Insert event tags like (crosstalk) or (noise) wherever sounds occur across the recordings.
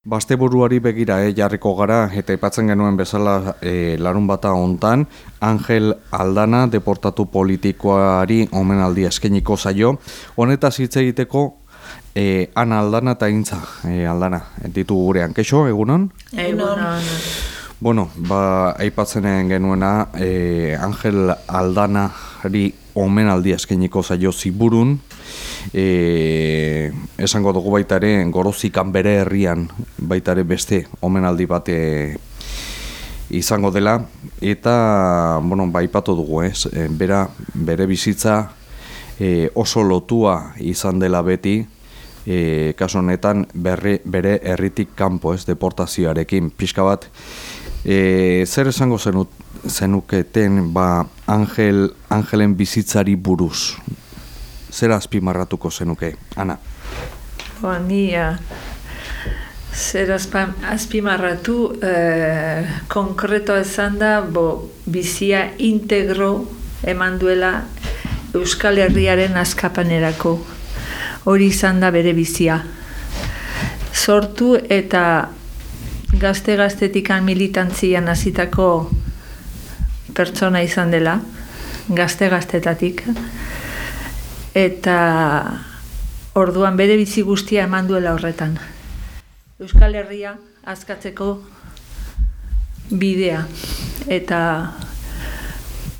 Basteburuari begira eh, jarriko gara eta aipatzen genuen bezala eh, larun bata hontan Angel Aldana deportatu politikoari omenaldi eskeniko zaio. Honetaz hitz egiteko eh, Ana Aldana eta Intza eh, Aldana ditu gurean. Keixo, egunon? Egunon. Bueno, ba, aipatzen genuena eh, Angel Aldanari omenaldi eskeniko zaio ziburun e, esango dugu baita ere gorozikan bere herrian baita ere beste omenaldi bate izango dela. Eta bueno, baipatu dugu ez? E, bera, bere bizitza e, oso lotua izan dela beti. E, kaso honetan berri, bere herritik kanpo ez? Deportazioarekin. Pixka bat e, zer esango zenut, zenuketen ba Angel, Angelen bizitzari buruz zer azpimarratuko zenuke, Ana? Ni uh, zer azpimarratu uh, konkreto esan da bo, bizia integro eman duela Euskal Herriaren askapanerako. Hori izan da bere bizia. Sortu eta gazte-gaztetikan militantzian hasitako pertsona izan dela gazte-gaztetatik eta orduan bere bizi guztia eman duela horretan. Euskal Herria azkatzeko bidea eta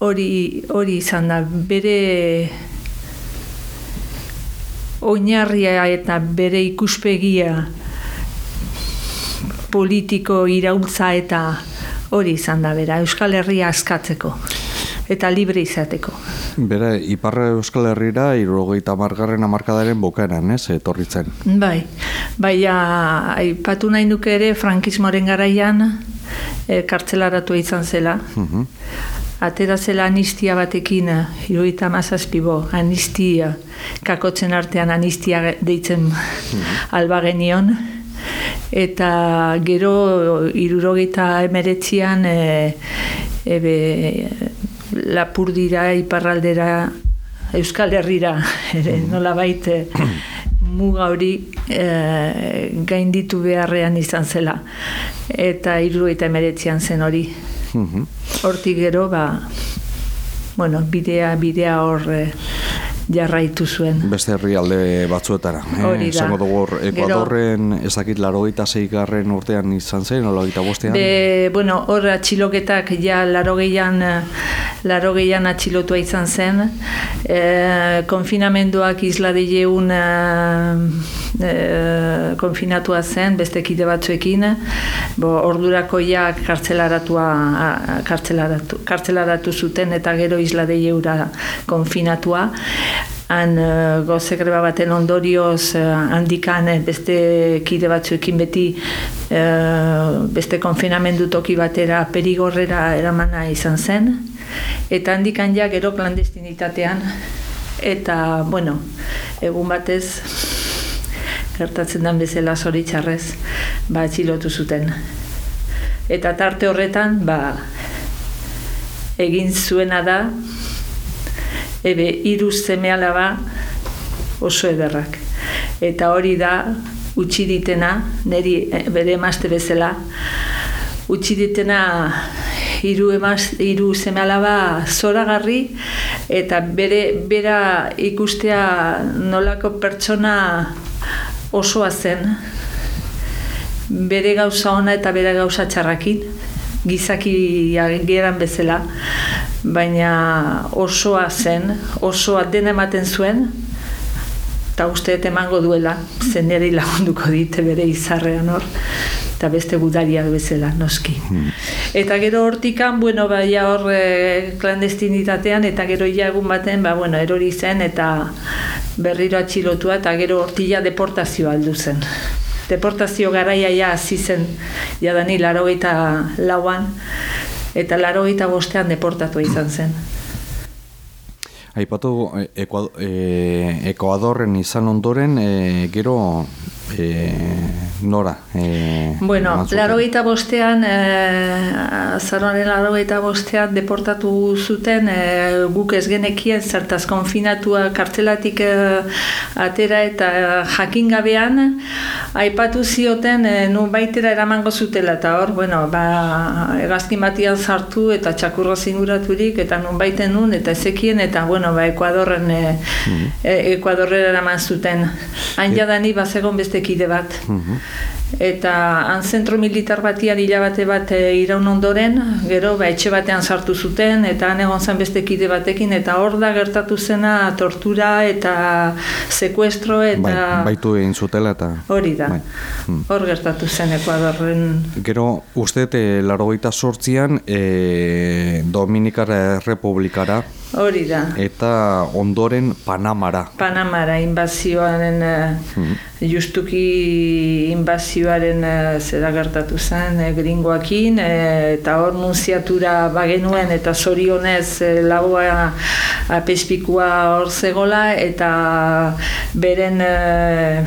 hori hori izan da bere oinarria eta bere ikuspegia politiko iraultza eta hori izan da bera Euskal Herria askatzeko eta libre izateko. Bera, Iparra Euskal Herrira, irurogeita margarren amarkadaren bukaeran, ez, etorritzen? Bai, bai, aipatu nahi nuke ere, frankismoren garaian, e, kartzelaratu izan zela. Uh Atera zela anistia batekin, iruita mazazpibo, anistia, kakotzen artean anistia deitzen uh alba genion. Eta gero irurogeita emeretzian, e, ebe, lapur dira iparraldera Euskal Herrira ere mm. nola baite (clears throat) muga hori e, gainditu beharrean izan zela eta hiru eta emeretzian zen hori mm-hmm. hortik gero ba bueno, bidea bidea hor e, jarraitu zuen. Beste herrialde batzuetara. Eh? Hori da. dugu hor, Ekuadorren ezakit larogeita zeigarren urtean izan zen, o larogeita bostean? Be, bueno, hor atxiloketak ja larogeian, larogeian atxilotua izan zen. E, konfinamenduak isla dileun e, e, konfinatua zen, beste kide batzuekin. Bo, ordurako ja kartzelaratua, kartzelaratu, kartzelaratu zuten eta gero isla dileura konfinatua han uh, goze greba baten ondorioz uh, handikan eh, beste kide batzuekin beti uh, beste konfinamendu toki batera perigorrera eramana izan zen eta handikan ja gero klandestinitatean eta bueno egun batez gertatzen den bezala zoritxarrez ba atxilotu zuten eta tarte horretan ba egin zuena da ebe hiru seme alaba oso ederrak. Eta hori da utzi ditena, neri eh, bere emazte bezala, utzi ditena hiru emaz, hiru seme alaba zoragarri eta bere bera ikustea nolako pertsona osoa zen bere gauza ona eta bere gauza txarrakin gizaki geran bezala baina osoa zen, osoa den ematen zuen, eta uste emango duela, zen ere lagunduko dite bere izarrean hor, eta beste gudariak bezala, noski. Hmm. Eta gero hortikan, bueno, bai hor e, klandestinitatean, eta gero egun baten, ba, bueno, erori zen, eta berriro atxilotua, eta gero hortila deportazioa aldu zen. Deportazio garaia ja hasi zen, jadani laro eta lauan, eta laro eta bostean deportatu izan zen. Aipatu e, Ekuadorren izan ondoren, e, gero e, nora? E, Bueno, laro bostean, e, azaroaren laro bostean deportatu zuten, e, guk ez genekien zertaz konfinatua kartzelatik e, atera eta jakin gabean, aipatu zioten e, nun baitera eramango zutela eta hor, bueno, ba, egazkin batian sartu eta txakurro zinguraturik eta nun baiten nun eta ezekien eta bueno, ba, Ekuadorren e, e, Ekuadorrera eraman zuten. Hain jadani bazegon beste kide bat. Eta han zentro militar batian hilabate bat e, iraun ondoren, gero ba, etxe batean sartu zuten, eta han egon zen beste kide batekin, eta hor da gertatu zena tortura eta sekuestro eta Bai, baitu egin zutela eta... hori da. Bai. Mm. Hor gertatu zen Ekuadorren Gero, uste, e, laro sortzian, e, Dominikara Errepublikara hori da. eta ondoren Panamara. Panamara inbazioaren eh, justuki inbazioaren eh, zera gertatu zen eh, gringoakin eh, eta hor nunziatura bagenuen eta zorionez eh, laboa apespikua hor zegola eta beren eh,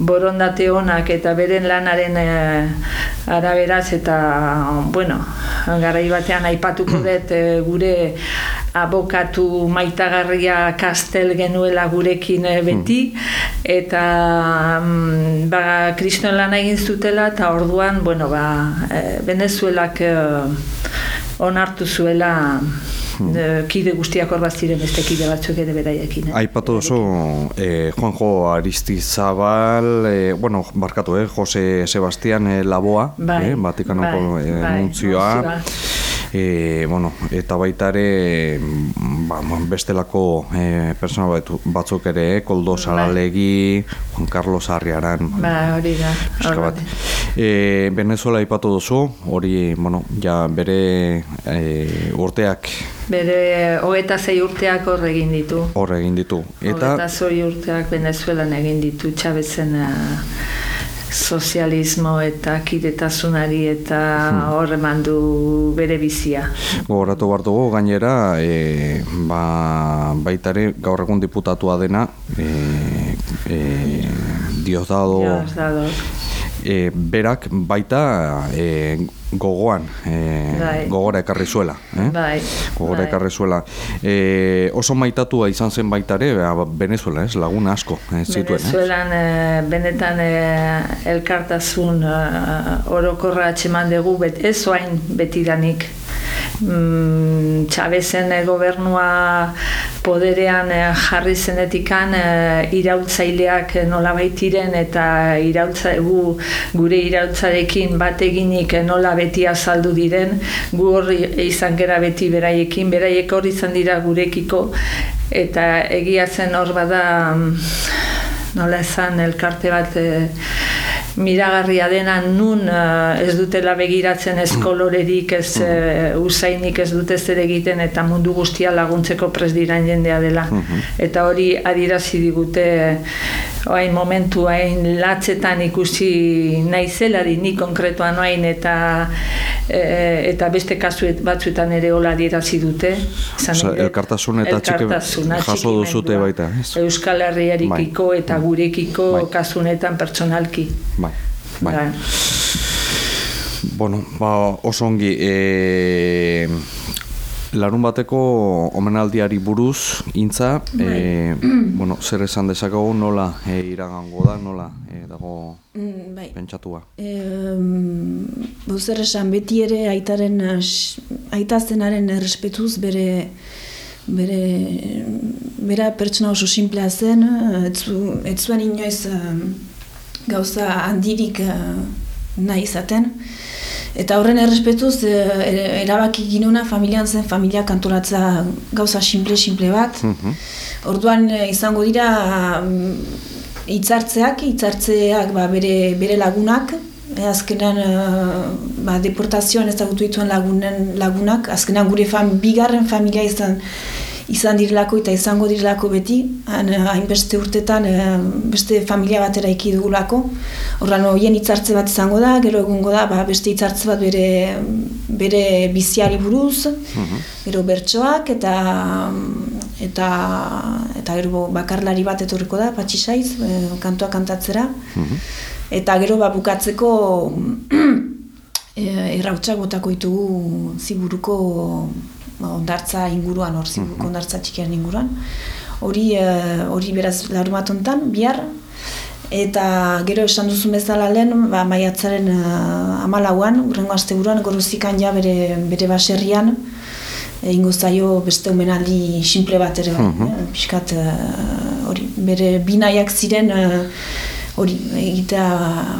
borondate onak eta beren lanaren eh, araberaz eta bueno, garai batean aipatuko (clears throat) dut eh, gure abokatu maitagarria kastel genuela gurekin eh, beti. Eta mm, ba, kriston lan egin zutela eta orduan bueno, ba, eh, Venezuelak eh, onartu zuela eh, kide guztiak hor ziren beste kide batzuk ere beraiekin. Eh? Aipatu duzu eh, Juanjo Aristizabal, eh, bueno, barkatu, eh, Jose Sebastian eh, Laboa, Bai, eh, Vatikanoko bai, eh, bai, nuntzioa, nuntzioa. E, bueno, eta baita ere ba, bestelako e, persona batzuk ere, eh, Koldo Salalegi, Juan Carlos Arriaran, Ba, hori da. hori bat. E, Venezuela aipatu duzu, hori, bueno, ja bere e, urteak Bere hogeta zei urteak hor egin ditu. hor egin ditu. Eta Eta zoi urteak Venezuelan egin ditu Chavezen uh, sozialismo eta kidetasunari eta hor eman du bere bizia. gogoratu behar dugu, gainera, e, ba, baita ere gaur egun diputatua dena, e, e, Diosdado Dios dado. e, berak baita e, gogoan, e, Bai. gogora ekarri zuela. Eh? Bai, Gogora bai. ekarri zuela. E, oso maitatua izan zen baita ere, ba, Venezuela, ez, laguna asko ez zituen. Eh? Venezuelan eh, benetan eh, elkartasun eh, orokorra atxeman dugu, bet ez oain betidanik. Mm, Chavezen eh, gobernua poderean eh, jarri zenetikan eh, iraultzaileak eh, nolabait diren eta iraultza, gu, gure iraultzarekin bat eginik eh, nola beti azaldu diren, gu horri izan gera beti beraiekin, beraiek hor izan dira gurekiko eta egia zen hor bada mm, nola esan elkarte bat eh, miragarria dena nun eh, ez dutela begiratzen ez kolorerik, ez eh, usainik ez dute zer egiten eta mundu guztia laguntzeko pres diran jendea dela. Eta hori adirazi digute hain momentu hain latzetan ikusi naizelari ni konkretuan hain eta eh, eta beste kasuet batzuetan ere hola adirazi dute. Nahi dut, elkartasun eta elkartasuna, jaso duzute baita, ez? Euskal Herriarekiko eta gurekiko Bai. kasunetan pertsonalki. Bai, bai. Bai. Bueno, ba, oso ongi, e, larun bateko omenaldiari buruz, intza, e, (clears throat) bueno, zer esan dezakagu nola e, iragango da, nola e, dago Mm, bai. pentsatua. Um, zer esan beti ere aitaren as- aita zenaren errespetuz bere bere bera pertsona oso simplea zen, ez, zu, ez zuen inoiz gauza handirik nahi izaten. Eta horren errespetuz eh, erabaki ginuna familian zen familia kantoratza gauza simple-simple bat. Mhm. Orduan eh, izango dira mm, hitzartzeak, hitzartzeak ba, bere, bere lagunak, e, azkenan ba, deportazioan ezagutu dituen lagunen, lagunak, azkenan gure fam, bigarren familia izan izan direlako eta izango direlako beti, eh, hainbeste urtetan eh, beste familia batera iki dugulako. Horran horien hitzartze bat izango da, gero egungo da ba, beste hitzartze bat bere, bere biziari buruz, gero bertsoak eta eta eta gero bakarlari bat etorriko da, patxi saiz, e, kantua kantatzera. Eta gero ba, bukatzeko e, (clears throat) errautsak botako ditugu ziburuko ondartza inguruan, hor ziburuko ondartza txikiaren inguruan. Hori, e, hori beraz larumat hontan, bihar, eta gero esan duzu bezala lehen, ba, maiatzaren uh, amalauan, urrengo asteburuan, gorozikan ja bere, bere baserrian, egingo zaio beste omenaldi simple bat ere bai, eh, pixkat eh, hori bere binaiak ziren eh, hori egitea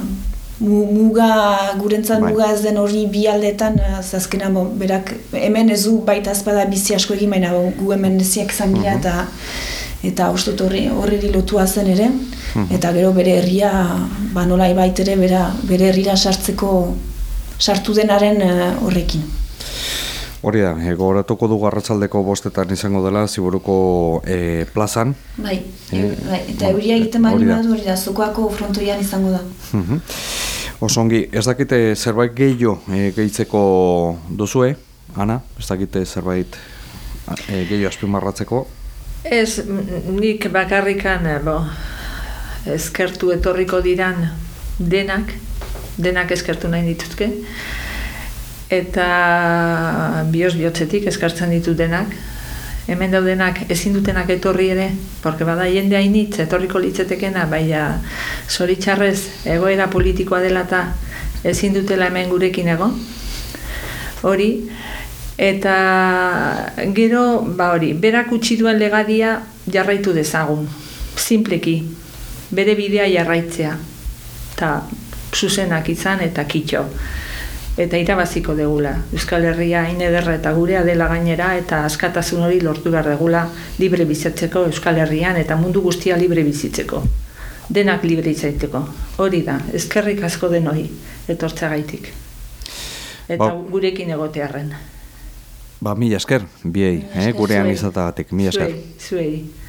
mu- muga gurentzat Bai. muga ez den hori bi aldeetan eh, ze azkenean bo, berak hemen ez du baita azpada bizi asko egin baina bo, gu hemen eziak izan gira eta eta uste dut horri horreri lotua zen ere eta gero bere herria ba nola bait ere bera, bere herrira sartzeko sartu denaren eh, horrekin. Hori da, e, gogoratuko dugu arratsaldeko bostetan izango dela, ziburuko e, plazan. Bai, Eh, bai, eta euria egiten bali hori da, zokoako frontoian izango da. Mhm. Oso ongi, ez dakite zerbait gehiago e, gehitzeko duzue, Ana? Ez dakite zerbait e, gehiago azpimarratzeko? Ez, nik bakarrikan, eh, bo, eskertu etorriko diran denak, denak eskertu nahi dituzke, eta bioz bihotzetik eskartzen ditu denak, hemen daudenak ezin dutenak etorri ere, porque bada jende hainitz etorriko litzetekena, baina zoritxarrez egoera politikoa dela eta ezin dutela hemen gurekin egon, hori, eta gero, ba hori, berak utzi duen legadia jarraitu dezagun, simpleki, bere bidea jarraitzea, eta zuzenak izan eta kitxo. Eta irabaziko degula. Euskal Herria hain ederra eta gurea dela gainera eta askatasun hori lortu behar degula libre bizitzeko Euskal Herrian eta mundu guztia libre bizitzeko. Denak libre izaiteko. Hori da, eskerrik asko denoi etortzeagaitik. Eta Ba- gurekin egotearren. Ba, mila esker, biei, eh, gurean izatagatik, mila esker. Zuei, zuei.